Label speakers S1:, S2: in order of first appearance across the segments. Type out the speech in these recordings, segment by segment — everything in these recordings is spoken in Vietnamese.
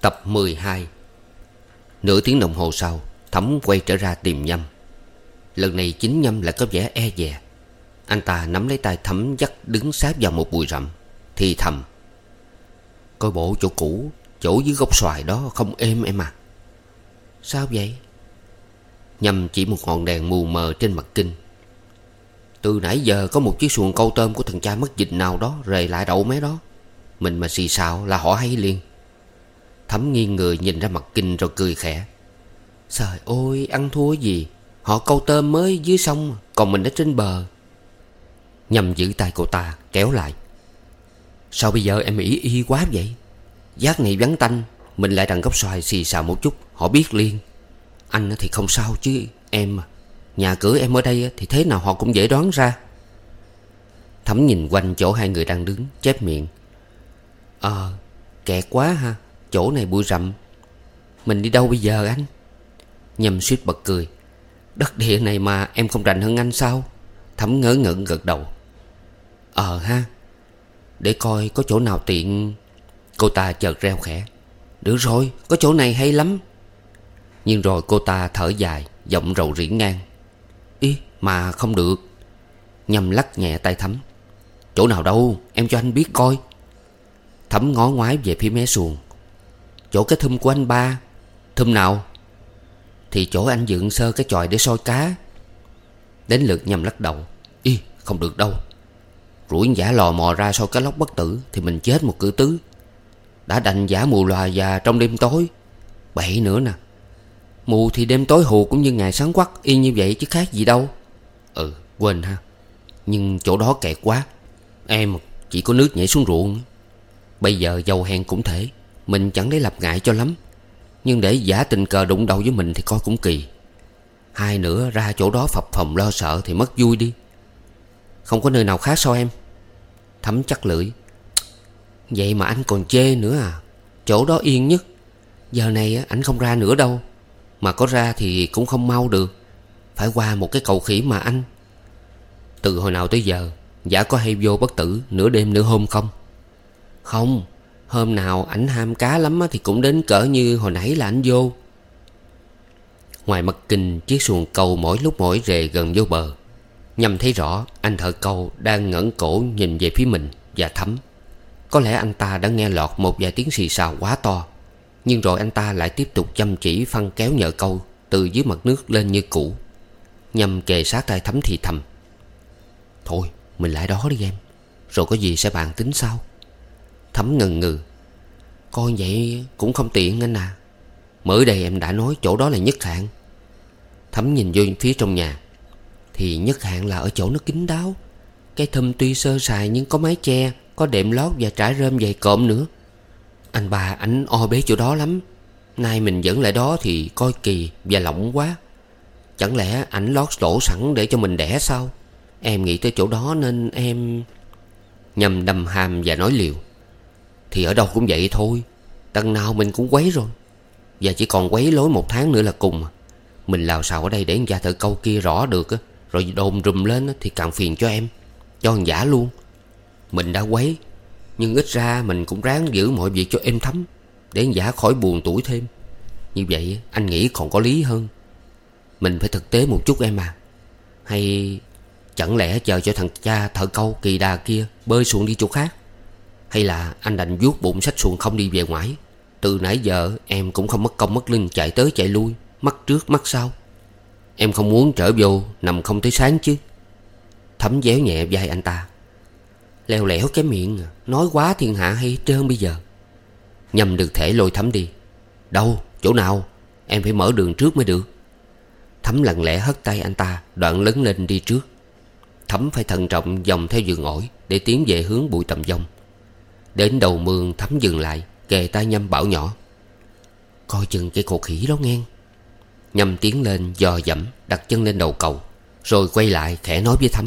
S1: Tập 12 Nửa tiếng đồng hồ sau Thấm quay trở ra tìm nhâm. Lần này chính nhâm lại có vẻ e dè. Anh ta nắm lấy tay thấm dắt đứng sát vào một bụi rậm. Thì thầm, Coi bộ chỗ cũ, Chỗ dưới gốc xoài đó không êm em à. Sao vậy? Nhâm chỉ một ngọn đèn mù mờ trên mặt kinh. Từ nãy giờ có một chiếc xuồng câu tôm của thằng cha mất dịch nào đó Rề lại đậu mé đó. Mình mà xì xào là họ hay liền. Thấm nghiêng người nhìn ra mặt kinh rồi cười khẽ. Trời ơi, ăn thua gì? Họ câu tôm mới dưới sông, Còn mình ở trên bờ. Nhằm giữ tay cô ta, kéo lại. Sao bây giờ em ý y quá vậy? Giác này vắng tanh, Mình lại đằng góc xoài xì xào một chút, Họ biết liền. Anh thì không sao chứ, em à. Nhà cửa em ở đây thì thế nào họ cũng dễ đoán ra. Thấm nhìn quanh chỗ hai người đang đứng, Chép miệng. Ờ kẹt quá ha. Chỗ này bụi rậm. Mình đi đâu bây giờ anh? Nhâm suýt bật cười. Đất địa này mà em không rành hơn anh sao? Thấm ngớ ngẩn gật đầu. Ờ ha. Để coi có chỗ nào tiện. Cô ta chợt reo khẽ. Được rồi, có chỗ này hay lắm. Nhưng rồi cô ta thở dài, Giọng rầu rĩ ngang. Ý, mà không được. Nhâm lắc nhẹ tay Thấm Chỗ nào đâu, em cho anh biết coi. Thấm ngó ngoái về phía mé xuồng. Chỗ cái thum của anh ba. Thum nào? Thì chỗ anh dựng sơ cái chòi để soi cá. Đến lượt nhầm lắc đầu. Y không được đâu. Rủi giả lò mò ra soi cá lóc bất tử Thì mình chết một cử tứ. Đã đành giả mù loà và trong đêm tối. Bậy nữa nè. Mù thì đêm tối hù cũng như ngày sáng quắc, Y như vậy chứ khác gì đâu. Ừ quên ha. Nhưng chỗ đó kẹt quá. Em, chỉ có nước nhảy xuống ruộng. Bây giờ giàu hèn cũng thể. Mình chẳng để lập ngại cho lắm. Nhưng để giả tình cờ đụng đầu với mình thì coi cũng kỳ. Hai nữa, ra chỗ đó phập phòng lo sợ thì mất vui đi. Không có nơi nào khác sao em? Thấm chắc lưỡi. Vậy mà anh còn chê nữa à? Chỗ đó yên nhất. Giờ này anh không ra nữa đâu. Mà có ra thì cũng không mau được. Phải qua một cái cầu khỉ mà anh. Từ hồi nào tới giờ, Giả có hay vô bất tử Nửa đêm nửa hôm không? Không. Hôm nào ảnh ham cá lắm thì cũng đến cỡ như hồi nãy là ảnh vô. Ngoài mặt kinh, chiếc xuồng câu mỗi lúc mỗi rề gần vô bờ. Nhằm thấy rõ, anh thợ câu đang ngẩng cổ nhìn về phía mình và thấm. Có lẽ anh ta đã nghe lọt một vài tiếng xì xào quá to, Nhưng rồi anh ta lại tiếp tục chăm chỉ phân kéo nhờ câu Từ dưới mặt nước lên như cũ. Nhằm kề sát tay thấm thì thầm, Thôi, mình lại đó đi em. Rồi có gì sẽ bàn tính sau? Thấm ngần ngừ. Coi vậy cũng không tiện anh à. Mới đây em đã nói chỗ đó là nhất hạng. Thấm nhìn vô phía trong nhà. Thì nhất hạng là ở chỗ nó kín đáo. Cái thâm tuy sơ sài nhưng có mái che, Có đệm lót và trải rơm dày cộm nữa. Anh bà ảnh o bế chỗ đó lắm. Nay mình dẫn lại đó thì coi kỳ và lỏng quá. Chẳng lẽ ảnh lót đổ sẵn để cho mình đẻ sao? Em nghĩ tới chỗ đó nên em Nhầm đầm hàm và nói liều thì ở đâu cũng vậy thôi. Đằng nào mình cũng quấy rồi. Và chỉ còn quấy lối một tháng nữa là cùng. Mình lào xào ở đây để gia thợ câu kia rõ được Rồi đồn rùm lên thì càng phiền cho em. Cho thằng giả luôn. Mình đã quấy. Nhưng ít ra mình cũng ráng giữ mọi việc cho êm thấm. Để thằng giả khỏi buồn tuổi thêm. Như vậy anh nghĩ còn có lý hơn. Mình phải thực tế một chút em à. Hay chẳng lẽ chờ cho thằng cha thợ câu kỳ đà kia Bơi xuống đi chỗ khác? Hay là anh đành vuốt bụng sách xuồng không đi về ngoài. Từ nãy giờ em cũng không mất công mất linh chạy tới chạy lui, Mắt trước mắt sau. Em không muốn trở vô, nằm không tới sáng chứ. Thấm déo nhẹ vai anh ta. Leo lẻo cái miệng, Nói quá thiên hạ hay trơn bây giờ. Nhầm được thể lôi thấm đi. Đâu, chỗ nào? Em phải mở đường trước mới được. Thấm lặng lẽ hất tay anh ta, Đoạn lớn lên đi trước. Thấm phải thận trọng dòng theo giường ổi Để tiến về hướng bụi tầm dông Đến đầu mương thắm dừng lại, Kề tay nhâm bảo nhỏ. Coi chừng cái cột khỉ đó ngang Nhâm tiến lên dò dẫm, Đặt chân lên đầu cầu Rồi quay lại khẽ nói với thắm: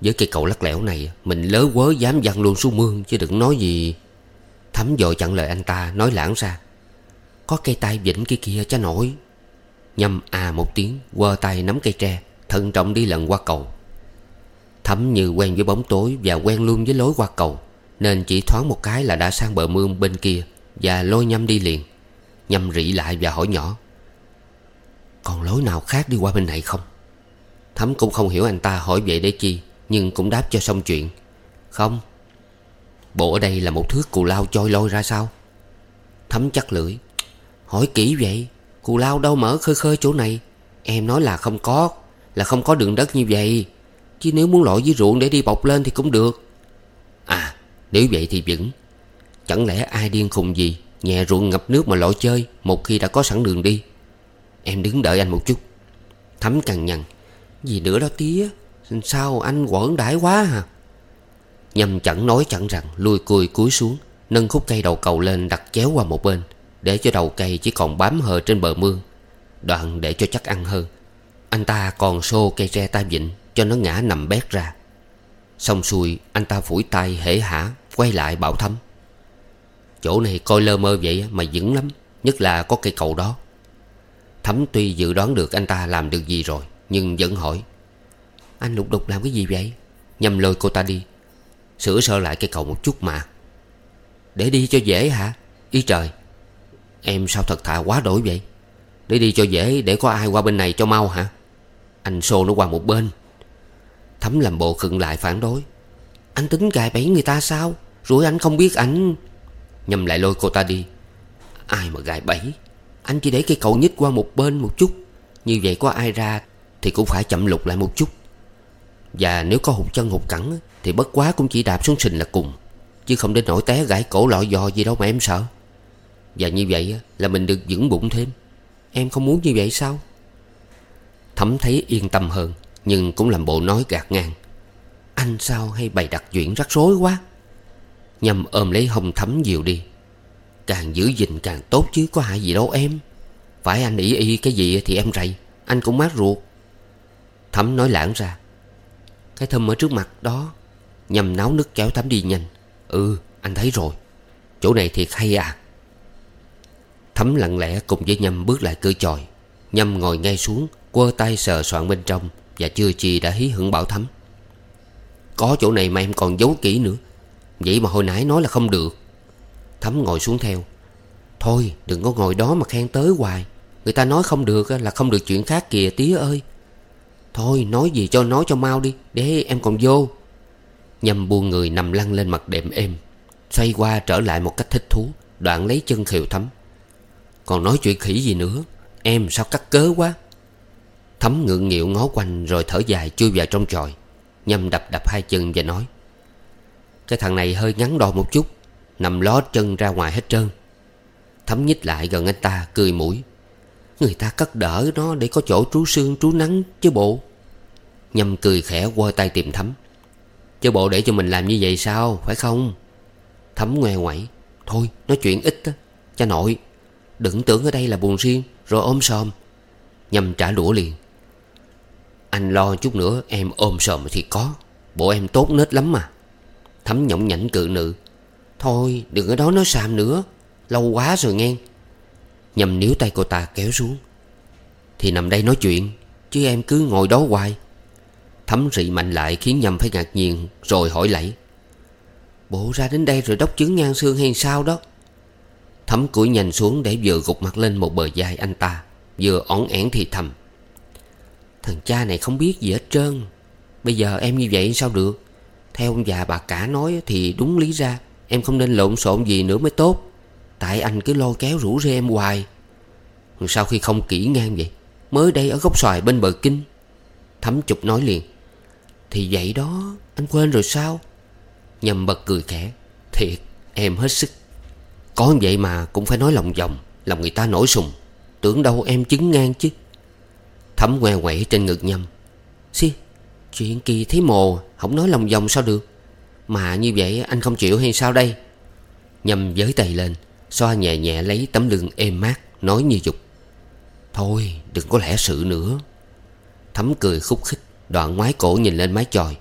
S1: Với cây cầu lắc lẻo này, Mình lớ quớ dám văng luôn xuống mương, Chứ đừng nói gì. Thắm dò chặn lời anh ta, nói lãng ra. Có cây tay vĩnh kia kia cha nổi. Nhâm à một tiếng, Quơ tay nắm cây tre, Thận trọng đi lần qua cầu. Thấm như quen với bóng tối Và quen luôn với lối qua cầu. Nên chỉ thoáng một cái là đã sang bờ mương bên kia Và lôi nhâm đi liền, Nhâm rỉ lại và hỏi nhỏ, Còn lối nào khác đi qua bên này không? Thấm cũng không hiểu anh ta hỏi vậy để chi, Nhưng cũng đáp cho xong chuyện, Không. Bộ ở đây là một thước cù lao trôi lôi ra sao? Thấm chắc lưỡi, Hỏi kỹ vậy, Cù lao đâu mở khơi khơi chỗ này, Em nói là không có, Là không có đường đất như vậy, Chứ nếu muốn lội dưới ruộng để đi bọc lên thì cũng được nếu vậy thì vững Chẳng lẽ ai điên khùng gì, Nhẹ ruộng ngập nước mà lội chơi, Một khi đã có sẵn đường đi? Em đứng đợi anh một chút. Thấm cằn nhằn. Gì nữa đó tía? Sao anh quẩn đãi quá hả? Nhâm chẳng nói chẳng rằng Lui cùi cúi xuống, Nâng khúc cây đầu cầu lên đặt chéo qua một bên, Để cho đầu cây chỉ còn bám hờ trên bờ mương. Đoạn để cho chắc ăn hơn. Anh ta còn xô cây tre ta vịnh Cho nó ngã nằm bét ra. Xong xuôi, anh ta phủi tay hễ hả, Quay lại bảo thấm Chỗ này coi lơ mơ vậy mà vững lắm, Nhất là có cây cầu đó. Thấm tuy dự đoán được anh ta làm được gì rồi, Nhưng vẫn hỏi. Anh lục đục làm cái gì vậy? Nhằm lôi cô ta đi. Sửa sơ lại cây cầu một chút mà. Để đi cho dễ hả? Ý trời. Em sao thật thà quá đổi vậy? Để đi cho dễ để có ai qua bên này cho mau hả? Anh xô nó qua một bên. Thấm làm bộ khựng lại phản đối. Anh tính gài bẫy người ta sao? Rồi anh không biết ảnh Nhầm lại lôi cô ta đi. Ai mà gài bẫy? Anh chỉ để cây cầu nhích qua một bên một chút. Như vậy có ai ra Thì cũng phải chậm lục lại một chút. Và nếu có hụt chân hụt cẳng Thì bất quá cũng chỉ đạp xuống sình là cùng. Chứ không đến nổi té gãy cổ lọ dò gì đâu mà em sợ. Và như vậy là mình được vững bụng thêm. Em không muốn như vậy sao? Thấm thấy yên tâm hơn. Nhưng cũng làm bộ nói gạt ngang. Anh sao hay bày đặt chuyện rắc rối quá? Nhâm ôm lấy hông thấm dịu đi. Càng giữ gìn càng tốt chứ, có hại gì đâu em. Phải anh ý y cái gì thì em rầy, Anh cũng mát ruột. Thấm nói lãng ra. Cái thâm ở trước mặt đó Nhâm náo nước kéo thấm đi nhanh. Ừ anh thấy rồi. Chỗ này thiệt hay à. Thấm lặng lẽ cùng với Nhâm bước lại cửa tròi Nhâm ngồi ngay xuống, Quơ tay sờ soạn bên trong. Và chưa chi đã hí hưởng bảo Thấm Có chỗ này mà em còn giấu kỹ nữa. Vậy mà hồi nãy nói là không được. Thắm ngồi xuống theo. Thôi, đừng có ngồi đó mà khen tới hoài. Người ta nói không được là không được chuyện khác kìa, tía ơi. Thôi, nói gì cho nói cho mau đi, Để em còn vô. Nhâm buông người nằm lăn lên mặt đệm êm, Xoay qua trở lại một cách thích thú, Đoạn lấy chân khều thắm. Còn nói chuyện khỉ gì nữa? Em sao cắt cớ quá? Thấm ngượng nghịu ngó quanh Rồi thở dài chui vào trong tròi, Nhâm đập đập hai chân và nói, Cái thằng này hơi ngắn đòn một chút, Nằm ló chân ra ngoài hết trơn. Thấm nhích lại gần anh ta, cười mũi, Người ta cất đỡ nó để có chỗ trú sương trú nắng chứ bộ. Nhâm cười khẽ quơ tay tìm Thấm, Chứ bộ để cho mình làm như vậy sao, Phải không? Thấm ngoe ngoẩy, Thôi, nói chuyện ít á, Cha nội, Đừng tưởng ở đây là buồn riêng, Rồi ôm sòm. Nhâm trả đũa liền anh lo chút nữa, em ôm sòm thì có. Bộ em tốt nết lắm mà. Thấm nhõng nhảnh cự nữ. Thôi, đừng ở đó nói xàm nữa. Lâu quá rồi nghe. Nhầm níu tay cô ta kéo xuống. Thì nằm đây nói chuyện, Chứ em cứ ngồi đó hoài. Thấm rị mạnh lại khiến Nhâm phải ngạc nhiên, Rồi hỏi lẫy Bộ ra đến đây rồi đốc chứng ngang xương hay sao đó? Thấm cúi nhanh xuống để vừa gục mặt lên một bờ vai anh ta, Vừa ón ẻn thì thầm. Thằng cha này không biết gì hết trơn. Bây giờ em như vậy sao được? Theo ông già bà cả nói thì đúng lý ra. Em không nên lộn xộn gì nữa mới tốt. Tại anh cứ lôi kéo rủ rê em hoài. Sau khi không kỹ ngang vậy? Mới đây ở gốc xoài bên bờ kinh. Thấm chụp nói liền. Thì vậy đó, Anh quên rồi sao? Nhầm bật cười khẽ. Thiệt, em hết sức. Có vậy mà cũng phải nói lòng vòng, Lòng người ta nổi sùng. Tưởng đâu em chứng ngang chứ. Thấm què quẩy trên ngực nhâm. Xí, Chuyện kỳ thấy mồ, Không nói lòng vòng sao được. Mà như vậy anh không chịu hay sao đây? Nhâm giới tay lên, Xoa nhẹ nhẹ lấy tấm lưng êm mát, Nói như dục. Thôi, đừng có lẽ sự nữa. Thấm cười khúc khích, Đoạn ngoái cổ nhìn lên mái chòi.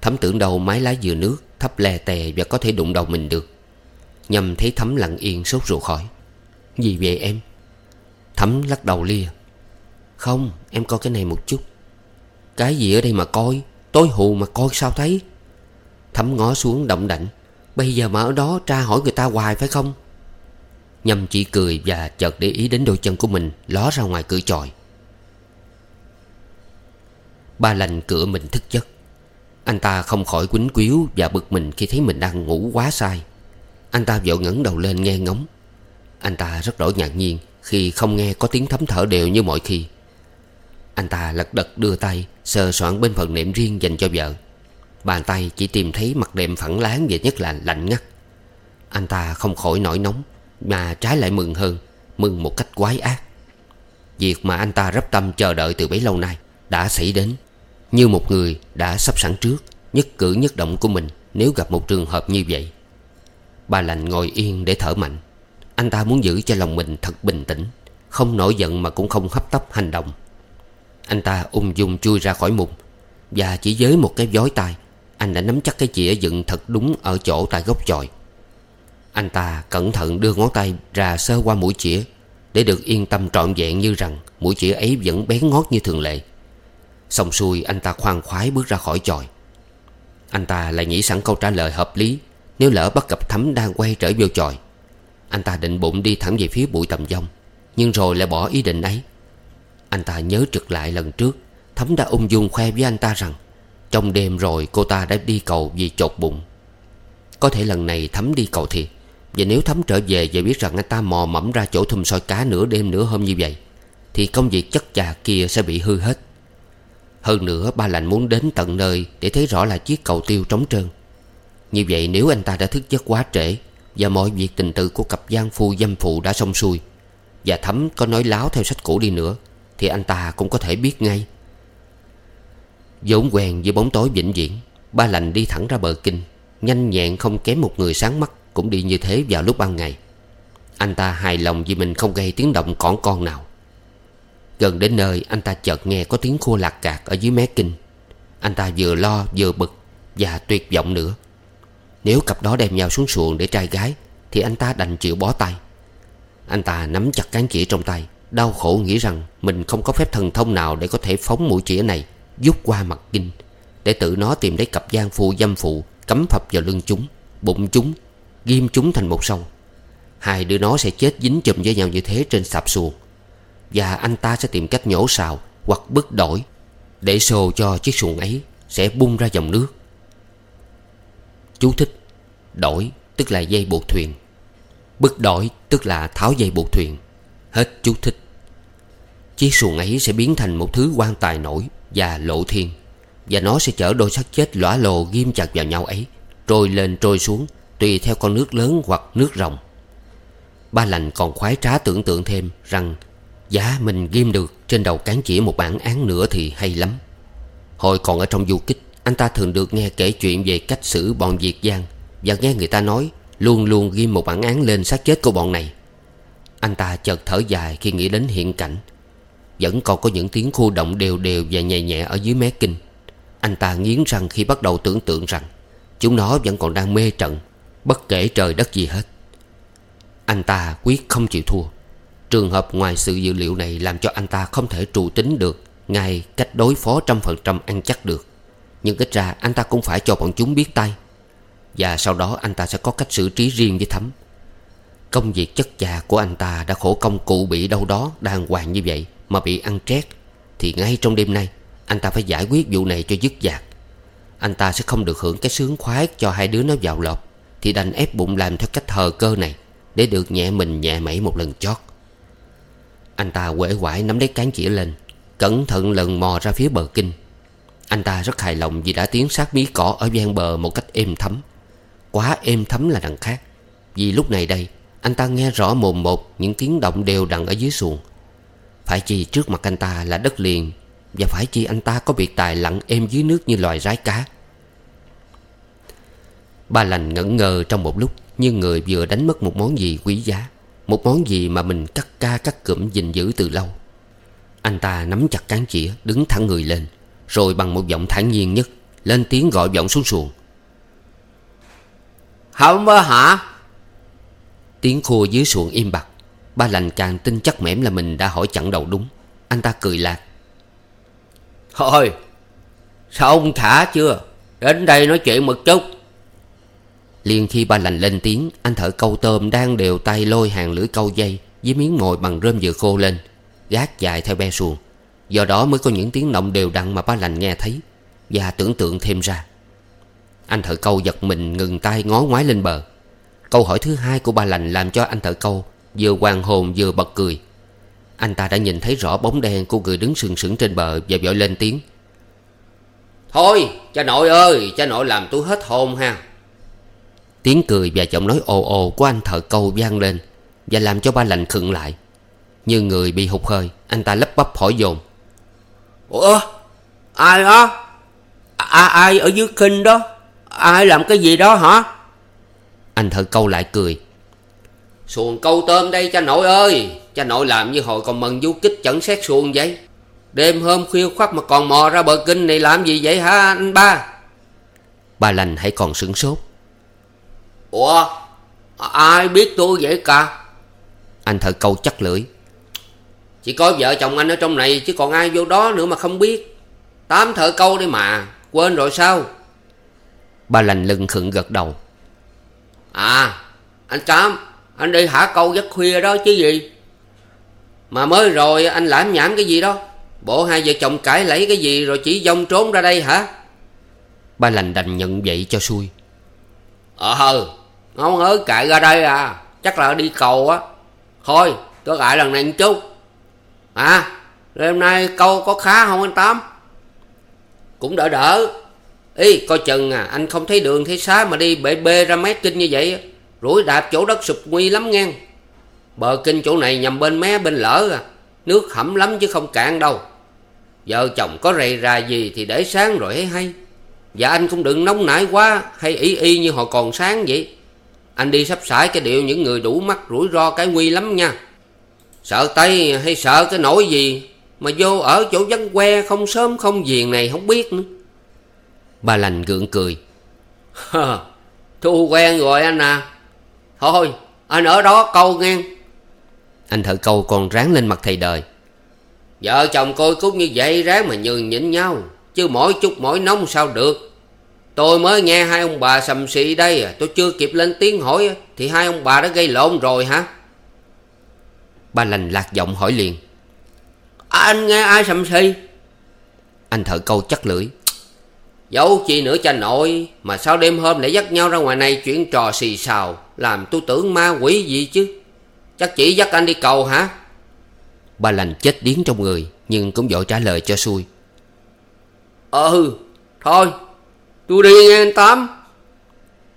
S1: Thấm tưởng đầu mái lá dừa nước Thấp lè tè và có thể đụng đầu mình được. Nhâm thấy Thấm lặng yên sốt ruột khỏi. Gì vậy em? Thấm lắc đầu lia. Không, em coi cái này một chút. Cái gì ở đây mà coi? Tối hù mà coi sao thấy? Thấm ngó xuống động đảnh. Bây giờ mà ở đó tra hỏi người ta hoài phải không? Nhâm chỉ cười và chợt để ý đến đôi chân của mình Ló ra ngoài cửa tròi Ba lành cửa mình thức giấc. Anh ta không khỏi quýnh quýu Và bực mình khi thấy mình đang ngủ quá sai Anh ta vội ngẩng đầu lên nghe ngóng. Anh ta rất đổi ngạc nhiên Khi không nghe có tiếng thấm thở đều như mọi khi. Anh ta lật đật đưa tay, Sờ soạn bên phần nệm riêng dành cho vợ. Bàn tay chỉ tìm thấy mặt đệm phẳng láng Và nhất là lạnh ngắt. Anh ta không khỏi nổi nóng, Mà trái lại mừng hơn, Mừng một cách quái ác. Việc mà anh ta rắp tâm chờ đợi từ bấy lâu nay Đã xảy đến, Như một người đã sắp sẵn trước, Nhất cử nhất động của mình Nếu gặp một trường hợp như vậy. Bà lành ngồi yên để thở mạnh. Anh ta muốn giữ cho lòng mình thật bình tĩnh, Không nổi giận mà cũng không hấp tấp hành động. Anh ta ung dung chui ra khỏi mùng. Và chỉ với một cái vói tay Anh đã nắm chắc cái chĩa dựng thật đúng Ở chỗ tại gốc chòi. Anh ta cẩn thận đưa ngón tay ra sơ qua mũi chĩa, Để được yên tâm trọn vẹn như rằng Mũi chĩa ấy vẫn bén ngót như thường lệ. Xong xuôi, anh ta khoan khoái bước ra khỏi chòi. Anh ta lại nghĩ sẵn câu trả lời hợp lý, Nếu lỡ bắt gặp Thấm đang quay trở vô chòi. Anh ta định bụng đi thẳng về phía bụi tầm dông, Nhưng rồi lại bỏ ý định ấy. Anh ta nhớ trực lại lần trước, Thấm đã ung dung khoe với anh ta rằng, Trong đêm rồi cô ta đã đi cầu vì chột bụng. Có thể lần này Thấm đi cầu thiệt, Và nếu Thấm trở về và biết rằng anh ta mò mẫm ra chỗ thùng soi cá nửa đêm nửa hôm như vậy, Thì công việc chất chà kia sẽ bị hư hết. Hơn nữa, ba lành muốn đến tận nơi Để thấy rõ là chiếc cầu tiêu trống trơn. Như vậy nếu anh ta đã thức giấc quá trễ, Và mọi việc tình tự của cặp gian phu dâm phụ đã xong xuôi, Và thấm có nói láo theo sách cũ đi nữa thì anh ta cũng có thể biết ngay. Vốn quen với bóng tối vĩnh viễn, Ba lành đi thẳng ra bờ kinh, Nhanh nhẹn không kém một người sáng mắt Cũng đi như thế vào lúc ban ngày. Anh ta hài lòng vì mình không gây tiếng động cỏn con nào. Gần đến nơi, anh ta chợt nghe có tiếng khua lạc cạc ở dưới mé kinh. Anh ta vừa lo vừa bực Và tuyệt vọng nữa. Nếu cặp đó đem nhau xuống xuồng để trai gái, Thì anh ta đành chịu bó tay. Anh ta nắm chặt cán chỉ trong tay Đau khổ nghĩ rằng Mình không có phép thần thông nào để có thể phóng mũi chĩa này giúp qua mặt kinh, Để tự nó tìm lấy cặp gian phu dâm phụ, cấm phập vào lưng chúng, Bụng chúng, Ghim chúng thành một sông. Hai đứa nó sẽ chết dính chùm với nhau như thế trên sạp xuồng. Và anh ta sẽ tìm cách nhổ xào Hoặc bứt đổi, Để xô cho chiếc xuồng ấy Sẽ bung ra dòng nước. Chú thích, Đổi tức là dây buộc thuyền. Bứt đổi tức là tháo dây buộc thuyền. Hết chú thích. Chiếc xuồng ấy sẽ biến thành một thứ quan tài nổi Và lộ thiên, Và nó sẽ chở đôi xác chết lõa lồ ghim chặt vào nhau ấy, Trôi lên trôi xuống, Tùy theo con nước lớn hoặc nước rồng Ba lành còn khoái trá tưởng tượng thêm Rằng giá mình ghim được trên đầu cán chỉ một bản án nữa thì hay lắm. Hồi còn ở trong du kích, Anh ta thường được nghe kể chuyện về cách xử bọn Việt Giang Và nghe người ta nói Luôn luôn ghim một bản án lên xác chết của bọn này. Anh ta chợt thở dài khi nghĩ đến hiện cảnh. Vẫn còn có những tiếng khu động đều đều và nhẹ nhẹ ở dưới mé kinh. Anh ta nghiến răng khi bắt đầu tưởng tượng rằng Chúng nó vẫn còn đang mê trận, Bất kể trời đất gì hết. Anh ta quyết không chịu thua. Trường hợp ngoài sự dự liệu này Làm cho anh ta không thể trụ tính được Ngay cách đối phó trăm phần trăm ăn chắc được. Nhưng ít ra anh ta cũng phải cho bọn chúng biết tay. Và sau đó anh ta sẽ có cách xử trí riêng với Thấm Công việc chất già của anh ta đã khổ công cụ bị đâu đó đàng hoàng như vậy Mà bị ăn trét, Thì ngay trong đêm nay, Anh ta phải giải quyết vụ này cho dứt dạc. Anh ta sẽ không được hưởng cái sướng khoái cho hai đứa nó vào lọp Thì đành ép bụng làm theo cách thờ cơ này, Để được nhẹ mình nhẹ mẩy một lần chót. Anh ta quể quải nắm lấy cán chĩa lên, Cẩn thận lần mò ra phía bờ kinh. Anh ta rất hài lòng vì đã tiến sát mí cỏ ở ven bờ một cách êm thấm. Quá êm thấm là đằng khác, Vì lúc này đây anh ta nghe rõ mồm một những tiếng động đều đặn ở dưới xuồng. Phải chi trước mặt anh ta là đất liền, Và phải chi anh ta có biệt tài lặn êm dưới nước như loài rái cá. Ba lành ngẩn ngơ trong một lúc Như người vừa đánh mất một món gì quý giá, Một món gì mà mình cắt ca cắt cụm gìn giữ từ lâu. Anh ta nắm chặt cán chĩa, Đứng thẳng người lên, Rồi bằng một giọng thản nhiên nhất, Lên tiếng gọi giọng xuống xuồng.
S2: Không hả?
S1: Tiếng khua dưới xuồng im bặt. Ba lành càng tin chắc mẻm là mình đã hỏi chặn đầu đúng. Anh ta cười lạc.
S2: Thôi Sao ông thả chưa? Đến đây nói chuyện một chút.
S1: Liền khi ba lành lên tiếng Anh thợ câu tôm đang đều tay lôi hàng lưỡi câu dây Với miếng mồi bằng rơm vừa khô lên Gác dài theo be xuồng. Do đó mới có những tiếng động đều đặn mà ba lành nghe thấy Và tưởng tượng thêm ra. Anh thợ câu giật mình ngừng tay ngó ngoái lên bờ Câu hỏi thứ hai của bà lành làm cho anh thợ câu Vừa hoàng hồn vừa bật cười. Anh ta đã nhìn thấy rõ bóng đen của người đứng sừng sững trên bờ Và vội lên tiếng.
S2: Thôi cha nội ơi Cha nội làm tôi hết hồn ha.
S1: Tiếng cười và giọng nói ồ ồ của anh thợ câu vang lên Và làm cho ba lành khựng lại. Như người bị hụt hơi Anh ta lấp bắp hỏi dồn.
S2: Ủa? Ai đó à, Ai ở dưới kinh đó? Ai làm cái gì đó hả?
S1: Anh thợ câu lại cười.
S2: Xuồng câu tôm đây cha nội ơi. Cha nội làm như hồi còn mần du kích chẳng xét xuồng vậy. Đêm hôm khuya khoắt mà còn mò ra bờ kinh này làm gì vậy hả anh ba?
S1: Ba lành hãy còn sửng sốt.
S2: Ủa? Ai biết tôi vậy cả?
S1: Anh thợ câu chắc lưỡi.
S2: Chỉ có vợ chồng anh ở trong này Chứ còn ai vô đó nữa mà không biết. Tám thợ câu đây mà. Quên rồi sao?
S1: Ba lành lưng khựng gật đầu.
S2: À Anh Tám Anh đi hả câu giấc khuya đó chứ gì? Mà mới rồi anh lãm nhảm cái gì đó? Bộ hai vợ chồng cãi lấy cái gì Rồi chỉ dông trốn ra đây hả?
S1: Ba lành đành nhận vậy cho xui.
S2: Ờ Ngon ơi cãi ra đây à. Chắc là đi cầu á. Thôi tôi cãi lần này một chút. À Đêm nay câu có khá không anh Tám? Cũng đỡ đỡ Ý, coi chừng à Anh không thấy đường thấy xá mà đi bể bê ra mé kinh như vậy Rủi đạp chỗ đất sụp nguy lắm ngang. Bờ kinh chỗ này nhằm bên mé bên lỡ à. Nước hẩm lắm chứ không cạn đâu. Vợ chồng có rầy ra gì thì để sáng rồi hay hay. Và anh cũng đừng nóng nảy quá, Hay ý y như hồi còn sáng vậy. Anh đi sắp sải cái điệu những người đủ mắt, rủi ro cái nguy lắm nha. Sợ tay hay sợ cái nỗi gì Mà vô ở chỗ vắng que không sớm không viền này không biết nữa.
S1: Ba lành gượng cười.
S2: Thu quen rồi anh à. Thôi anh ở đó câu nghe
S1: Anh thợ câu còn ráng lên mặt thầy đời.
S2: Vợ chồng coi cũng như vậy ráng mà nhường nhịn nhau Chứ mỗi chút mỗi nóng sao được. Tôi mới nghe hai ông bà sầm xị đây à Tôi chưa kịp lên tiếng hỏi Thì hai ông bà đã gây lộn rồi hả?
S1: Ba lành lạc giọng hỏi liền.
S2: À, Anh nghe ai sầm xị
S1: Anh thợ câu chắc lưỡi.
S2: Dẫu chi nữa cha nội, Mà sao đêm hôm lại dắt nhau ra ngoài này Chuyện trò xì xào, Làm tôi tưởng ma quỷ gì chứ? Chắc chỉ dắt anh đi cầu hả?
S1: Ba lành chết điếng trong người, Nhưng cũng vội trả lời cho xuôi ờ,
S2: Ừ Thôi, Tôi đi nghe anh Tám.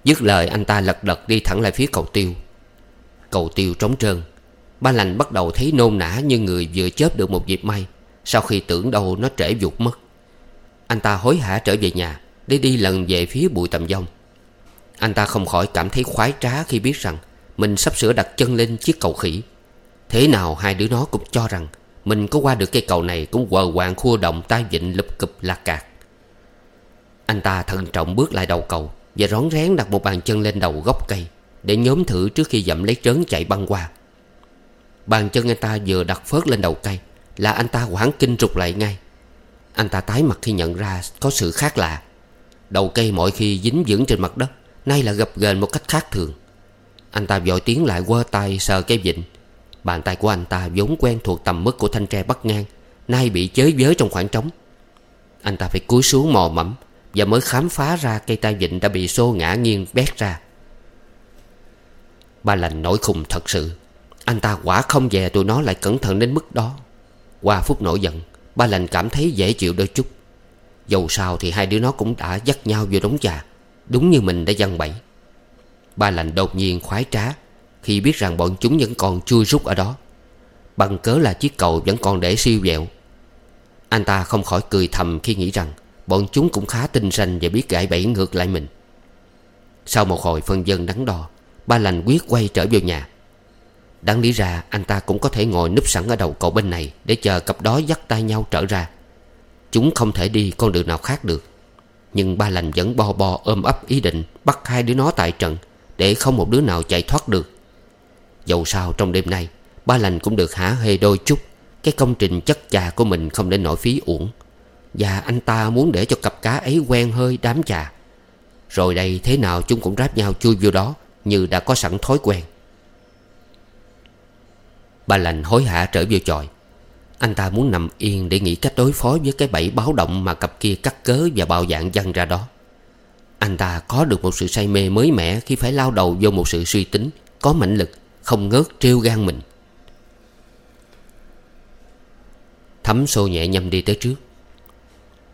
S1: Dứt lời, anh ta lật đật đi thẳng lại phía cầu tiêu. Cầu tiêu trống trơn Ba lành bắt đầu thấy nôn nã như người vừa chớp được một dịp may, Sau khi tưởng đâu nó trễ vụt mất. Anh ta hối hả trở về nhà, Để đi lần về phía bụi tầm dông. Anh ta không khỏi cảm thấy khoái trá khi biết rằng Mình sắp sửa đặt chân lên chiếc cầu khỉ. Thế nào hai đứa nó cũng cho rằng Mình có qua được cây cầu này Cũng quờ hoàng khua động tay vịnh lụp cụp lạc cạc. Anh ta thận trọng bước lại đầu cầu Và rón rén đặt một bàn chân lên đầu gốc cây Để nhóm thử trước khi dậm lấy trớn chạy băng qua. Bàn chân anh ta vừa đặt phớt lên đầu cây Là anh ta hoảng kinh rụt lại ngay. Anh ta tái mặt khi nhận ra có sự khác lạ. Đầu cây mọi khi dính dưỡng trên mặt đất, Nay là gập ghềnh một cách khác thường. Anh ta vội tiến lại quơ tay sờ cây vịnh Bàn tay của anh ta vốn quen thuộc tầm mức của thanh tre bắt ngang, Nay bị chới với trong khoảng trống. Anh ta phải cúi xuống mò mẫm Và mới khám phá ra cây tay vịnh đã bị xô ngã nghiêng bét ra. Ba lành nổi khùng thật sự. Anh ta quả không về tụi nó lại cẩn thận đến mức đó. Qua phút nổi giận Ba lành cảm thấy dễ chịu đôi chút. Dầu sao thì hai đứa nó cũng đã dắt nhau vô đống trà Đúng như mình đã dăng bẫy Ba lành đột nhiên khoái trá, Khi biết rằng bọn chúng vẫn còn chui rút ở đó. Bằng cớ là chiếc cầu vẫn còn để siêu vẹo. Anh ta không khỏi cười thầm khi nghĩ rằng Bọn chúng cũng khá tinh ranh và biết gãi bẫy ngược lại mình. Sau một hồi phân dân đắn đo, Ba lành quyết quay trở vào nhà. Đáng lý ra, anh ta cũng có thể ngồi núp sẵn ở đầu cầu bên này Để chờ cặp đó dắt tay nhau trở ra. Chúng không thể đi con đường nào khác được. Nhưng ba lành vẫn bo bo ôm ấp ý định Bắt hai đứa nó tại trận Để không một đứa nào chạy thoát được. Dầu sao trong đêm nay, Ba lành cũng được hả hê đôi chút. Cái công trình chất trà của mình không đến nổi phí uổng. Và anh ta muốn để cho cặp cá ấy quen hơi đám trà Rồi đây thế nào chúng cũng ráp nhau chui vô đó, Như đã có sẵn thói quen. Ba lành hối hả trở vô tròi Anh ta muốn nằm yên để nghĩ cách đối phó với cái bẫy báo động mà cặp kia cắt cớ và bạo dạng dăng ra đó. Anh ta có được một sự say mê mới mẻ khi phải lao đầu vô một sự suy tính Có mãnh lực, không ngớt trêu gan mình. Thấm xô nhẹ nhầm đi tới trước.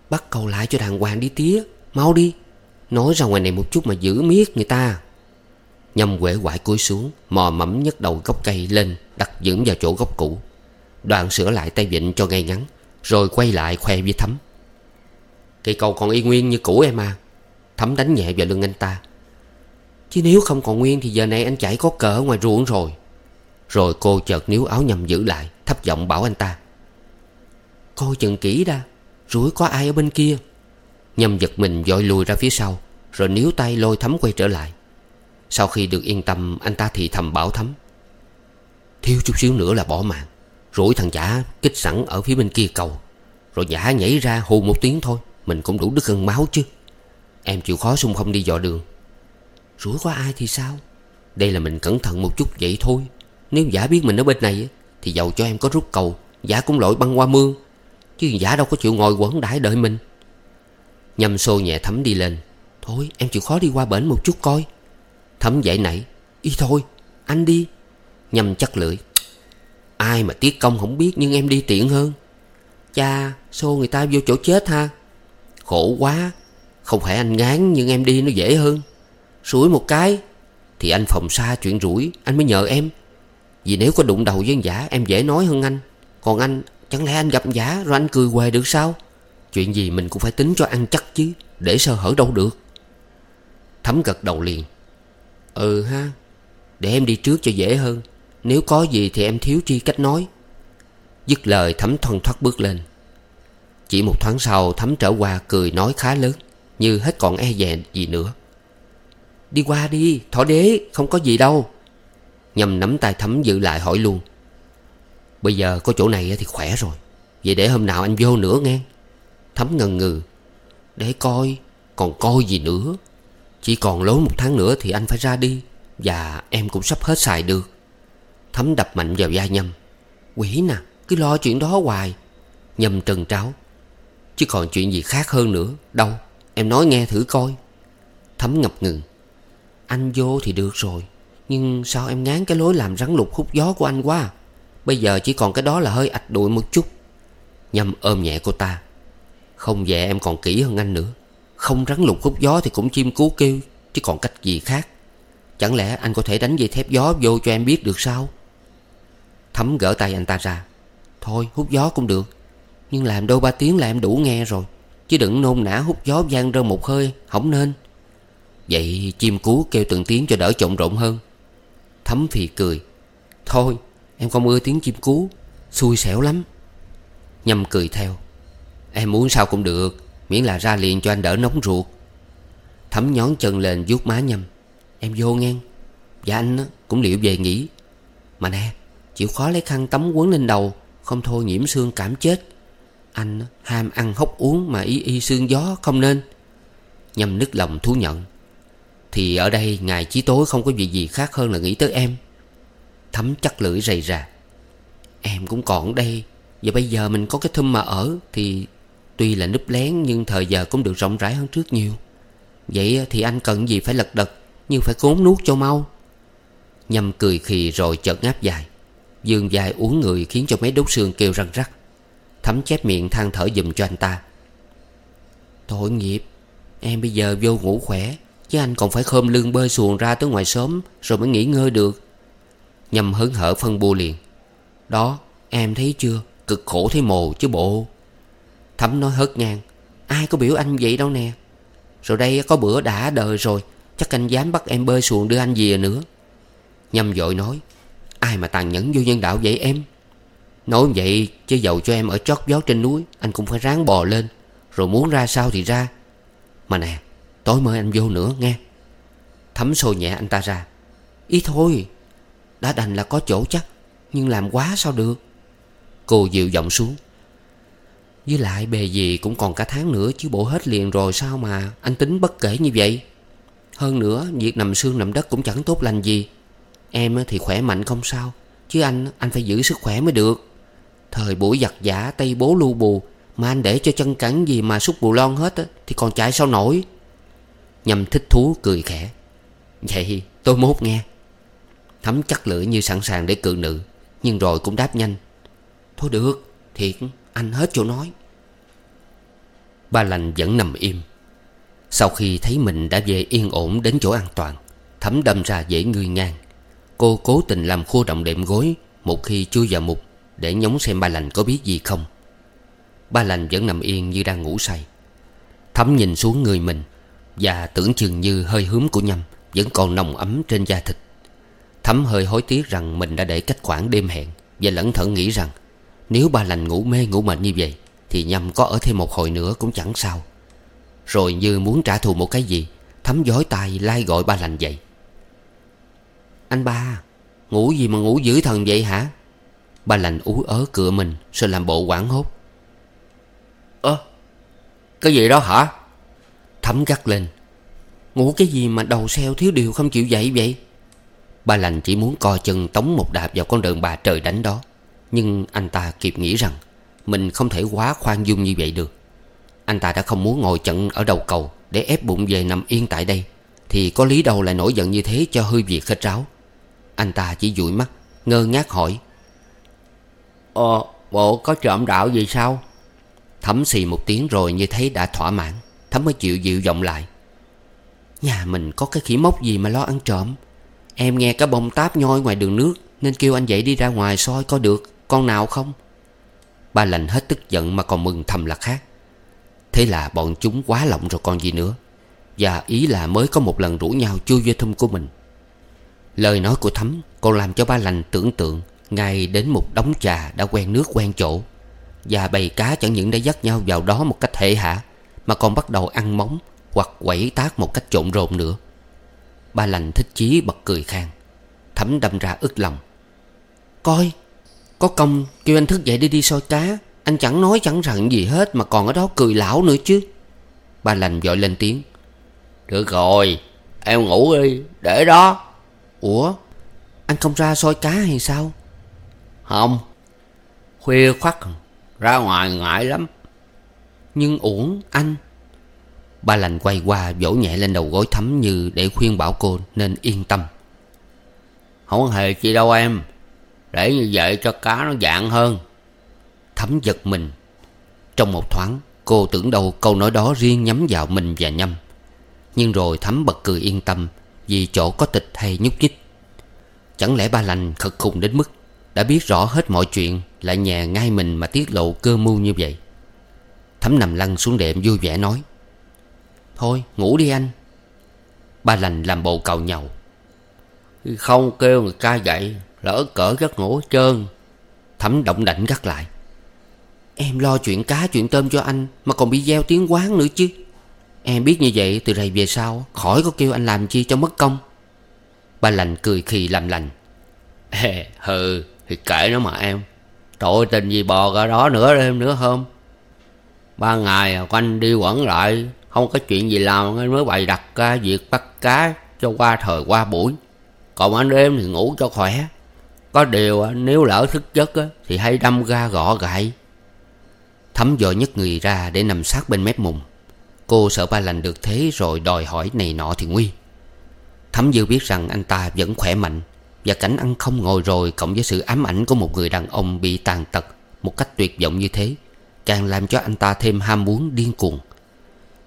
S1: Bắt cầu lại cho đàng hoàng đi tía Mau đi. Nói ra ngoài này một chút mà giữ miết người ta. Nhâm quể quải cúi xuống, Mò mẫm nhấc đầu gốc cây lên, Đặt vững vào chỗ gốc cũ. Đoạn sửa lại tay vịnh cho ngay ngắn, Rồi quay lại khoe với Thấm Cây cầu còn y nguyên như cũ em à. Thấm đánh nhẹ vào lưng anh ta. Chứ nếu không còn nguyên Thì giờ này anh chạy có cỡ ngoài ruộng rồi. Rồi cô chợt níu áo nhầm giữ lại, Thấp giọng bảo anh ta. Coi chừng kỹ ra Rủi có ai ở bên kia. Nhâm giật mình dội lùi ra phía sau, Rồi níu tay lôi thấm quay trở lại. Sau khi được yên tâm, Anh ta thì thầm bảo thấm Thiếu chút xíu nữa là bỏ mạng. Rủi thằng giả kích sẵn ở phía bên kia cầu. Rồi giả nhảy ra hù một tiếng thôi. Mình cũng đủ đứt hơn máu chứ. Em chịu khó xung phong đi dò đường. Rủi có ai thì sao? Đây là mình cẩn thận một chút vậy thôi. Nếu giả biết mình ở bên này Thì dầu cho em có rút cầu. Giả cũng lội băng qua mương. Chứ giả đâu có chịu ngồi quẩn đãi đợi mình. Nhâm xô nhẹ thấm đi lên. Thôi, em chịu khó đi qua bển một chút coi. Thấm dậy nảy. Y thôi, anh đi. Nhâm chắc lưỡi. Ai mà tiết công không biết nhưng em đi tiện hơn. Cha xô người ta vô chỗ chết ha. Khổ quá, Không phải anh ngán nhưng em đi nó dễ hơn. Rủi một cái Thì anh phòng xa chuyện rủi, Anh mới nhờ em. Vì nếu có đụng đầu với giả, em dễ nói hơn anh. Còn anh, Chẳng lẽ anh gặp giả rồi anh cười què được sao? Chuyện gì mình cũng phải tính cho ăn chắc chứ, Để sơ hở đâu được. Thấm gật đầu liền. Ừ ha, Để em đi trước cho dễ hơn. Nếu có gì thì em thiếu chi cách nói. Dứt lời Thấm thoăn thoắt bước lên. Chỉ một thoáng sau, Thấm trở qua, cười nói khá lớn, Như hết còn e dè gì nữa. Đi qua đi, Thỏ đế, không có gì đâu. Nhầm nắm tay Thấm giữ lại hỏi luôn. Bây giờ có chỗ này thì khỏe rồi. Vậy để hôm nào anh vô nữa nghe. Thấm ngần ngừ. Để coi, Còn coi gì nữa. Chỉ còn lối một tháng nữa thì anh phải ra đi, Và em cũng sắp hết xài được. Thấm đập mạnh vào da Nhâm. Quỷ nè, Cứ lo chuyện đó hoài. Nhâm trần tráo. Chứ còn chuyện gì khác hơn nữa, Đâu, Em nói nghe thử coi. Thấm ngập ngừng. Anh vô thì được rồi, Nhưng sao em ngán cái lối làm rắn lục hút gió của anh quá? À? Bây giờ chỉ còn cái đó là hơi ạch đuổi một chút. Nhâm ôm nhẹ cô ta. Không về em còn kỹ hơn anh nữa. Không rắn lục hút gió thì cũng chim cú kêu, Chứ còn cách gì khác? Chẳng lẽ anh có thể đánh dây thép gió vô cho em biết được sao? Thấm gỡ tay anh ta ra. Thôi, hút gió cũng được. Nhưng làm đôi ba tiếng là em đủ nghe rồi. Chứ đừng nôn nã hút gió vang rơ một hơi Không nên. Vậy chim cú kêu từng tiếng cho đỡ trộn rộn hơn. Thấm phì cười. Thôi, Em không ưa tiếng chim cú. Xui xẻo lắm. Nhâm cười theo. Em muốn sao cũng được. Miễn là ra liền cho anh đỡ nóng ruột. Thấm nhón chân lên vuốt má Nhâm. Em vô ngang Và dạ anh cũng liệu về nghỉ. Mà nè, Chịu khó lấy khăn tắm quấn lên đầu, Không thôi nhiễm xương cảm chết. Anh ham ăn hốc uống Mà y y xương gió không nên. Nhâm nức lòng thú nhận. Thì ở đây ngày chí tối không có việc gì khác hơn là nghĩ tới em. Thấm chắc lưỡi rầy rà Em cũng còn ở đây, Và bây giờ mình có cái thum mà ở Thì tuy là núp lén, Nhưng thời giờ cũng được rộng rãi hơn trước nhiều. Vậy thì anh cần gì phải lật đật Nhưng phải cố nuốt cho mau? Nhâm cười khì rồi chợt ngáp dài. Dương dài uống người khiến cho mấy đốt xương kêu răng rắc. Thấm chép miệng than thở dùm cho anh ta. Tội nghiệp, Em bây giờ vô ngủ khỏe, Chứ anh còn phải khom lưng bơi xuồng ra tới ngoài sớm Rồi mới nghỉ ngơi được. Nhâm hớn hở phân bua liền. Đó, Em thấy chưa? Cực khổ thấy mồ chứ bộ. Thấm nói hớt ngang, Ai có biểu anh vậy đâu nè. Rồi đây có bữa đã đời rồi, Chắc anh dám bắt em bơi xuồng đưa anh về nữa. Nhâm dội nói, Ai mà tàn nhẫn vô nhân đạo vậy em? Nói vậy chứ dầu cho em ở chót gió trên núi, Anh cũng phải ráng bò lên, Rồi muốn ra sao thì ra. Mà nè, tối mời anh vô nữa nghe. Thấm xô nhẹ anh ta ra, Ý thôi, Đã đành là có chỗ chắc, Nhưng làm quá sao được? Cô dịu giọng xuống với lại bề gì cũng còn cả tháng nữa Chứ bộ hết liền rồi sao mà Anh tính bất kể như vậy? Hơn nữa, việc nằm xương nằm đất cũng chẳng tốt lành gì. Em thì khỏe mạnh không sao, Chứ anh anh phải giữ sức khỏe mới được. Thời buổi giặt giả tây bố lưu bù, Mà anh để cho chân cẳng gì mà xúc bù lon hết Thì còn chạy sao nổi. Nhâm thích thú cười khẽ. Vậy tôi mốt nghe. Thấm chắc lưỡi như sẵn sàng để cự nữ, Nhưng rồi cũng đáp nhanh. Thôi được, Thiệt anh hết chỗ nói. Ba lành vẫn nằm im. Sau khi thấy mình đã về yên ổn đến chỗ an toàn, Thấm đâm ra dễ ngươi ngang. Cô cố tình làm khô động đệm gối Một khi chui vào mục Để nhóng xem ba lành có biết gì không. Ba lành vẫn nằm yên như đang ngủ say. Thấm nhìn xuống người mình Và tưởng chừng như hơi hướm của nhâm Vẫn còn nồng ấm trên da thịt. Thấm hơi hối tiếc rằng mình đã để cách khoảng đêm hẹn Và lẩn thận nghĩ rằng nếu ba lành ngủ mê ngủ mệt như vậy, Thì nhâm có ở thêm một hồi nữa cũng chẳng sao. Rồi như muốn trả thù một cái gì, Thấm giói tay lai gọi ba lành dậy. Anh ba, Ngủ gì mà ngủ dữ thần vậy hả? Ba lành ú ớ cửa mình Rồi làm bộ quảng hốt.
S2: Ơ, Cái gì đó hả?
S1: Thấm gắt lên. Ngủ cái gì mà đầu xeo thiếu điều không chịu dậy vậy? Ba lành chỉ muốn co chân tống một đạp vào con đường bà trời đánh đó. Nhưng anh ta kịp nghĩ rằng Mình không thể quá khoan dung như vậy được. Anh ta đã không muốn ngồi chận ở đầu cầu Để ép bụng về nằm yên tại đây Thì có lý đâu lại nổi giận như thế cho hơi việc hết ráo. Anh ta chỉ dụi mắt Ngơ ngác hỏi
S2: Ờ bộ có trộm đạo gì sao?
S1: Thấm xì một tiếng rồi như thấy đã thỏa mãn Thấm mới chịu dịu giọng lại. Nhà mình có cái khỉ mốc gì mà lo ăn trộm? Em nghe cái bông táp nhoi ngoài đường nước Nên kêu anh dậy đi ra ngoài soi coi được con nào không? Ba lành hết tức giận mà còn mừng thầm là khác. Thế là bọn chúng quá lộng rồi còn gì nữa. Và ý là mới có một lần rủ nhau chui vô thung của mình. Lời nói của thắm còn làm cho ba lành tưởng tượng Ngay đến một đống trà đã quen nước quen chỗ. Và bầy cá chẳng những đã dắt nhau vào đó một cách hệ hạ Mà còn bắt đầu ăn móng Hoặc quẩy tác một cách trộn rộn nữa. Ba lành thích chí bật cười khang. Thấm đâm ra ức lòng. Coi có công, kêu anh thức dậy đi đi soi cá. Anh chẳng nói, chẳng rằng gì hết, Mà còn ở đó cười lão nữa chứ. Ba lành vội lên tiếng.
S2: Được rồi, Em ngủ đi, Để đó.
S1: Ủa, Anh không ra soi cá hay sao?
S2: Không. Khuya khoắt, Ra ngoài ngại lắm.
S1: Nhưng uổng, anh. Ba lành quay qua, vỗ nhẹ lên đầu gối thấm như để khuyên bảo cô nên yên tâm.
S2: Không hề chi đâu em. Để như vậy cho cá nó dạng hơn.
S1: Thấm giật mình. Trong một thoáng, Cô tưởng đâu câu nói đó riêng nhắm vào mình và nhâm. Nhưng rồi thấm bật cười yên tâm Vì chỗ có tịch hay nhúc nhích. Chẳng lẽ ba lành khật khùng đến mức Đã biết rõ hết mọi chuyện Lại nhà ngay mình mà tiết lộ cơ mưu như vậy? Thấm nằm lăn xuống đệm vui vẻ nói, Thôi, ngủ đi anh. Ba lành làm bộ cầu nhậu
S2: Không kêu người ca dậy. Lỡ cỡ rất ngủ trơn
S1: Thấm động đảnh gắt lại. Em lo chuyện cá chuyện tôm cho anh Mà còn bị gieo tiếng quán nữa chứ. Em biết như vậy từ đây về sau Khỏi có kêu anh làm chi cho mất công. Ba lành cười khì làm lành.
S2: Ê, Hừ thì kệ nó mà em. Tội tình gì bò ra đó nữa đêm nữa không Ba ngày à, quanh đi quẩn lại Không có chuyện gì làm nên mới bày đặt ra việc bắt cá Cho qua thời qua buổi. Còn anh đêm thì ngủ cho khỏe. Có điều nếu lỡ thức giấc Thì hãy đâm ga gõ gậy
S1: Thấm dội nhất người ra để nằm sát bên mép mùng. Cô sợ ba lành được thế rồi đòi hỏi này nọ thì nguy. Thấm dư biết rằng anh ta vẫn khỏe mạnh Và cảnh ăn không ngồi rồi Cộng với sự ám ảnh của một người đàn ông bị tàn tật Một cách tuyệt vọng như thế Càng làm cho anh ta thêm ham muốn điên cuồng.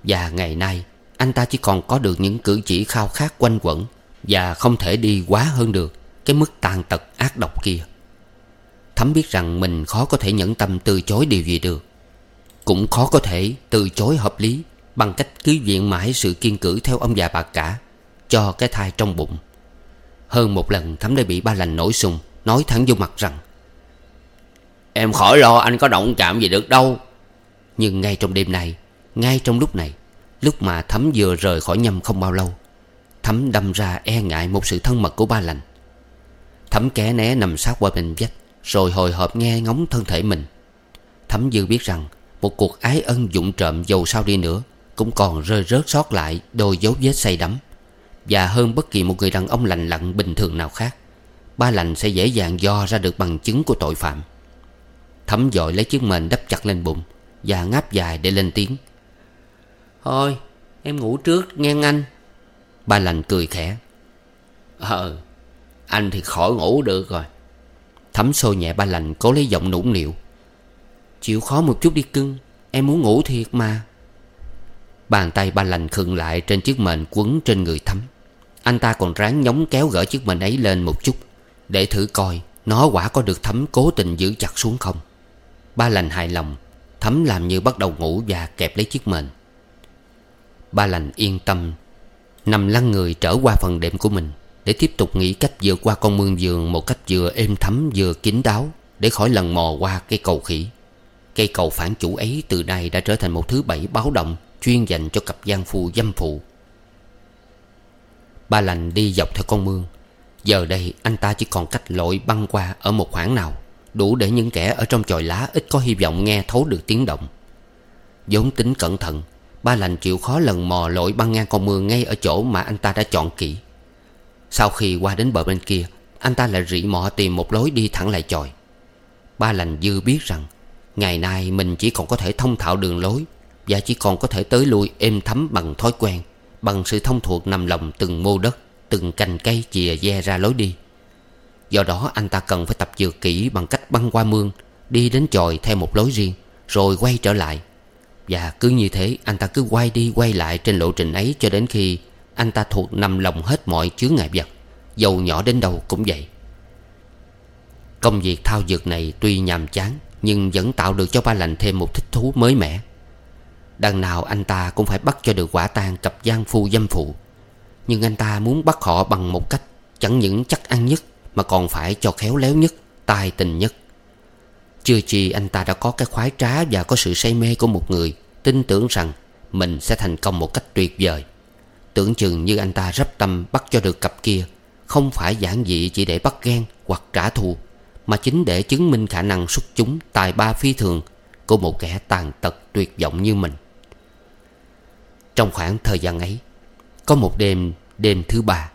S1: Và ngày nay, Anh ta chỉ còn có được những cử chỉ khao khát quanh quẩn Và không thể đi quá hơn được. Cái mức tàn tật ác độc kia. Thấm biết rằng mình khó có thể nhẫn tâm từ chối điều gì được. Cũng khó có thể từ chối hợp lý Bằng cách cứ viện mãi sự kiên cử theo ông già bà cả, Cho cái thai trong bụng. Hơn một lần Thấm đã bị ba lành nổi sùng, Nói thẳng vô mặt rằng,
S2: Em khỏi lo, anh có động chạm gì được đâu.
S1: Nhưng ngay trong đêm này, Ngay trong lúc này, Lúc mà Thấm vừa rời khỏi nhâm không bao lâu, Thấm đâm ra e ngại một sự thân mật của ba lành. Thấm kẻ né nằm sát qua bên vách, Rồi hồi hộp nghe ngóng thân thể mình. Thấm dư biết rằng Một cuộc ái ân dụng trộm dầu sao đi nữa Cũng còn rơi rớt sót lại Đôi dấu vết say đắm. Và hơn bất kỳ một người đàn ông lành lặn bình thường nào khác, Ba lành sẽ dễ dàng do ra được bằng chứng của tội phạm. Thấm dội lấy chiếc mền đắp chặt lên bụng Và ngáp dài để lên tiếng.
S2: Thôi, em ngủ trước, nghe anh.
S1: Ba lành cười khẽ.
S2: Ờ anh thì khỏi ngủ được rồi.
S1: Thấm xô nhẹ ba lành cố lấy giọng nũng nịu. Chịu khó một chút đi cưng, Em muốn ngủ thiệt mà. Bàn tay ba lành khựng lại trên chiếc mền quấn trên người thấm. Anh ta còn ráng nhóng kéo gỡ chiếc mền ấy lên một chút, Để thử coi Nó quả có được thấm cố tình giữ chặt xuống không. Ba lành hài lòng, Thấm làm như bắt đầu ngủ và kẹp lấy chiếc mền. Ba lành yên tâm, Nằm lăn người trở qua phần đệm của mình. Để tiếp tục nghĩ cách vượt qua con mương giường Một cách vừa êm thấm vừa kín đáo, Để khỏi lần mò qua cây cầu khỉ. Cây cầu phản chủ ấy từ nay đã trở thành một thứ bẫy báo động, Chuyên dành cho cặp gian phu dâm phụ. Ba lành đi dọc theo con mương. Giờ đây, anh ta chỉ còn cách lội băng qua ở một khoảng nào, Đủ để những kẻ ở trong chòi lá ít có hy vọng nghe thấu được tiếng động. Vốn tính cẩn thận, Ba lành chịu khó lần mò lội băng ngang con mương ngay ở chỗ mà anh ta đã chọn kỹ. Sau khi qua đến bờ bên kia, Anh ta lại rỉ mò tìm một lối đi thẳng lại chòi. Ba lành dư biết rằng, Ngày nay mình chỉ còn có thể thông thạo đường lối Và chỉ còn có thể tới lui êm thấm bằng thói quen, Bằng sự thông thuộc nằm lòng từng mô đất, Từng cành cây chìa ve ra lối đi. Do đó anh ta cần phải tập dược kỹ bằng cách băng qua mương, Đi đến chòi theo một lối riêng, Rồi quay trở lại. Và cứ như thế, anh ta cứ quay đi quay lại trên lộ trình ấy Cho đến khi anh ta thuộc nằm lòng hết mọi chướng ngại vật Dầu nhỏ đến đâu cũng vậy. Công việc thao dược này tuy nhàm chán, Nhưng vẫn tạo được cho ba lành thêm một thích thú mới mẻ. Đằng nào anh ta cũng phải bắt cho được quả tang cặp gian phu dâm phụ, Nhưng anh ta muốn bắt họ bằng một cách Chẳng những chắc ăn nhất Mà còn phải cho khéo léo nhất, tài tình nhất. Chưa chi anh ta đã có cái khoái trá Và có sự say mê của một người Tin tưởng rằng Mình sẽ thành công một cách tuyệt vời. Tưởng chừng như anh ta rắp tâm bắt cho được cặp kia. Không phải giản dị chỉ để bắt ghen hoặc trả thù, Mà chính để chứng minh khả năng xuất chúng Tài ba phi thường Của một kẻ tàn tật tuyệt vọng như mình. Trong khoảng thời gian ấy, Có một đêm Đêm thứ ba,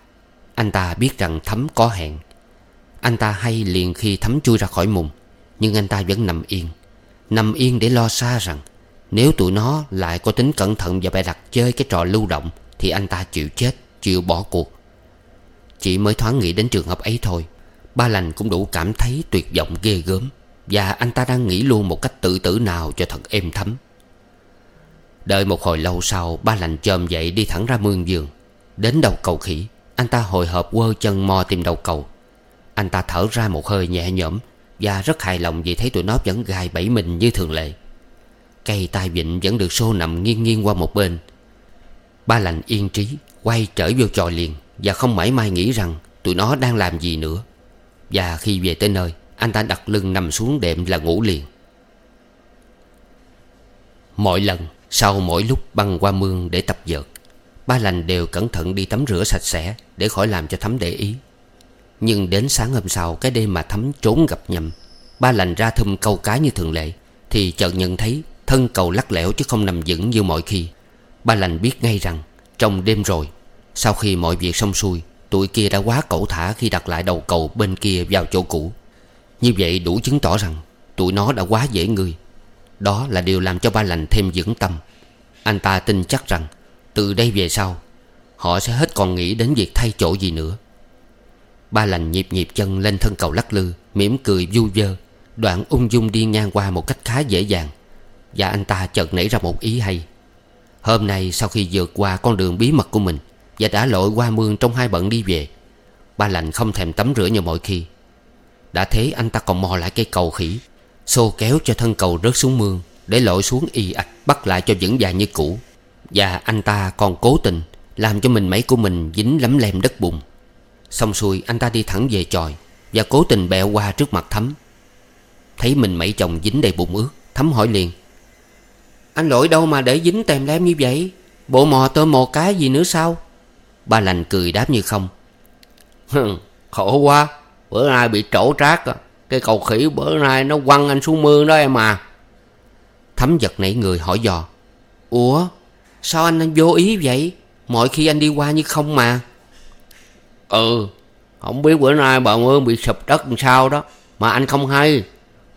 S1: Anh ta biết rằng Thấm có hẹn. Anh ta hay liền khi Thấm chui ra khỏi mùng, Nhưng anh ta vẫn nằm yên. Nằm yên để lo xa rằng, Nếu tụi nó lại có tính cẩn thận Và bày đặt chơi cái trò lưu động thì anh ta chịu chết, Chịu bỏ cuộc. Chỉ mới thoáng nghĩ đến trường hợp ấy thôi, Ba lành cũng đủ cảm thấy tuyệt vọng ghê gớm, Và anh ta đang nghĩ luôn một cách tự tử nào cho thật êm thấm. Đợi một hồi lâu sau, Ba lành chồm dậy đi thẳng ra mương giường. Đến đầu cầu khỉ, Anh ta hồi hộp quơ chân mò tìm đầu cầu. Anh ta thở ra một hơi nhẹ nhõm Và rất hài lòng vì thấy tụi nó vẫn gài bẫy mình như thường lệ. Cây tai vịnh vẫn được xô nằm nghiêng nghiêng qua một bên Ba lành yên trí, Quay trở vô trò liền Và không mãi mai nghĩ rằng Tụi nó đang làm gì nữa. Và khi về tới nơi, Anh ta đặt lưng nằm xuống đệm là ngủ liền. Mọi lần, Sau mỗi lúc băng qua mương để tập vợt, Ba lành đều cẩn thận đi tắm rửa sạch sẽ Để khỏi làm cho Thấm để ý. Nhưng đến sáng hôm sau, Cái đêm mà Thấm trốn gặp nhầm Ba lành ra thum câu cá như thường lệ, Thì chợt nhận thấy Thân cầu lắc lẻo chứ không nằm vững như mọi khi. Ba lành biết ngay rằng Trong đêm rồi, Sau khi mọi việc xong xuôi, Tụi kia đã quá cẩu thả khi đặt lại đầu cầu bên kia vào chỗ cũ. Như vậy đủ chứng tỏ rằng Tụi nó đã quá dễ người. Đó là điều làm cho ba lành thêm vững tâm. Anh ta tin chắc rằng Từ đây về sau, Họ sẽ hết còn nghĩ đến việc thay chỗ gì nữa. Ba lành nhịp nhịp chân lên thân cầu lắc lư, mỉm cười vui vơ. Đoạn ung dung đi ngang qua một cách khá dễ dàng. Và anh ta chợt nảy ra một ý hay. Hôm nay sau khi vượt qua con đường bí mật của mình Và đã lội qua mương trong hai bận đi về, Ba lành không thèm tắm rửa như mọi khi. Đã thế anh ta còn mò lại cây cầu khỉ, Xô kéo cho thân cầu rớt xuống mương Để lội xuống y ạch bắt lại cho vững vàng như cũ. Và anh ta còn cố tình Làm cho mình mấy của mình dính lấm lem đất bùn. Xong xuôi anh ta đi thẳng về tròi Và cố tình bẹo qua trước mặt Thấm Thấy mình mẩy chồng dính đầy bùn ướt Thấm hỏi liền anh lỗi đâu mà để dính tèm lem như vậy? Bộ mò tôm mò cá gì nữa sao? Ba lành cười đáp như không.
S2: Khổ quá. Bữa nay bị trổ trát à. Cái cầu khỉ bữa nay nó quăng anh xuống mương đó em à.
S1: Thấm giật nảy người hỏi dò. Ủa Sao anh, anh vô ý vậy? Mọi khi anh đi qua như không mà.
S2: Ừ Không biết bữa nay bà Mương bị sụp đất làm sao đó. Mà anh không hay.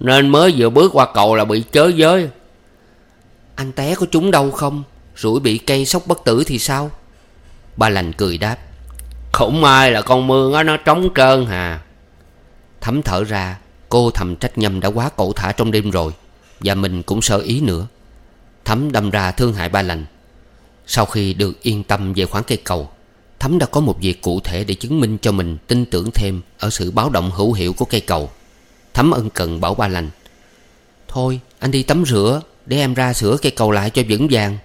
S2: Nên mới vừa bước qua cầu là bị chớ giới.
S1: Anh té có trúng đâu không? Rủi bị cây sốc bất tử thì sao? Ba lành cười đáp,
S2: Không ai là con mương á, nó trống trơn hà.
S1: Thấm thở ra, Cô thầm trách nhầm đã quá cổ thả trong đêm rồi, Và mình cũng sợ ý nữa. Thấm đâm ra thương hại ba lành. Sau khi được yên tâm về khoản cây cầu, Thấm đã có một việc cụ thể để chứng minh cho mình tin tưởng thêm Ở sự báo động hữu hiệu của cây cầu. Thấm ân cần bảo ba lành, Thôi, anh đi tắm rửa. Để em ra sửa cây cầu lại cho vững vàng.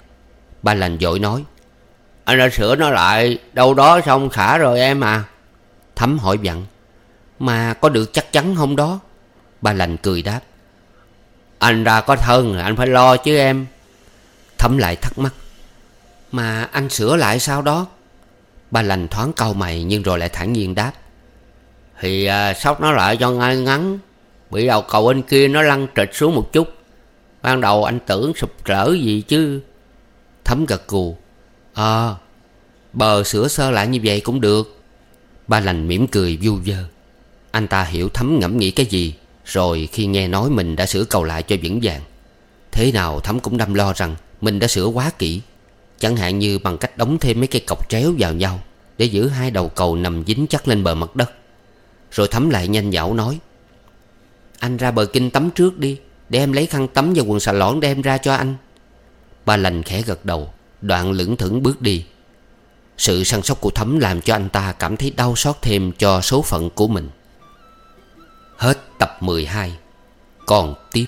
S1: Ba lành dội nói
S2: Anh đã sửa nó lại Đâu đó xong khả rồi em à.
S1: Thấm hỏi vặn Mà có được chắc chắn không đó? Ba lành cười đáp
S2: Anh ra có thân anh phải lo chứ em.
S1: Thấm lại thắc mắc Mà anh sửa lại sao đó? Ba lành thoáng cau mày Nhưng rồi lại thản nhiên đáp
S2: Thì à, sóc nó lại cho ngay ngắn Bị đầu cầu bên kia nó lăn trịch xuống một chút. Ban đầu anh tưởng sụp rỡ gì chứ?
S1: Thấm gật gù. Ờ Bờ sửa sơ lại như vậy cũng được. Ba lành mỉm cười vu vơ. Anh ta hiểu Thấm ngẫm nghĩ cái gì, Rồi khi nghe nói mình đã sửa cầu lại cho vững vàng. Thế nào Thấm cũng đâm lo rằng Mình đã sửa quá kỹ. Chẳng hạn như bằng cách đóng thêm mấy cây cọc tréo vào nhau Để giữ hai đầu cầu nằm dính chắc lên bờ mặt đất. Rồi Thấm lại nhanh dảo nói, Anh ra bờ kinh tắm trước đi. Để em lấy khăn tắm và quần xà lõn đem ra cho anh. Ba lành khẽ gật đầu, Đoạn lững thững bước đi. Sự săn sóc của Thấm làm cho anh ta cảm thấy đau xót thêm cho số phận của mình. Hết tập 12 Còn tiếp.